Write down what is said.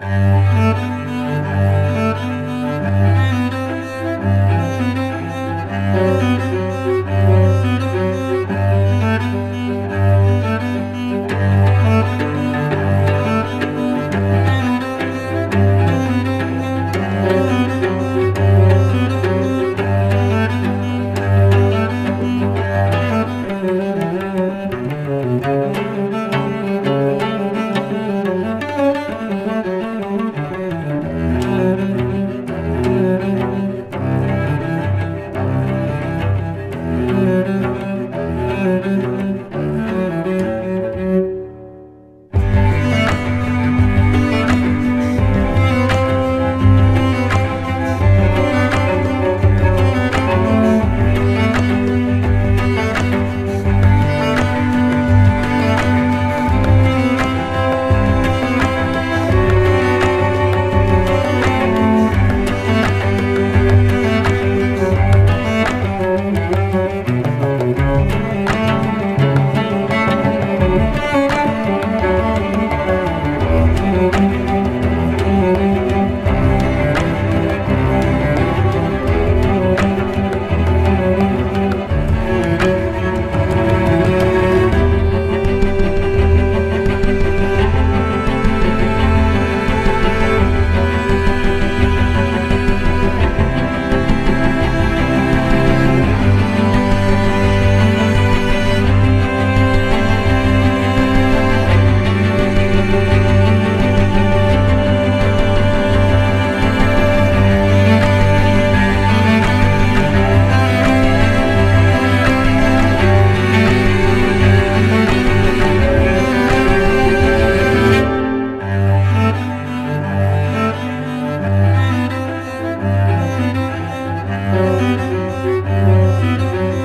Música mm-hmm. Thank you.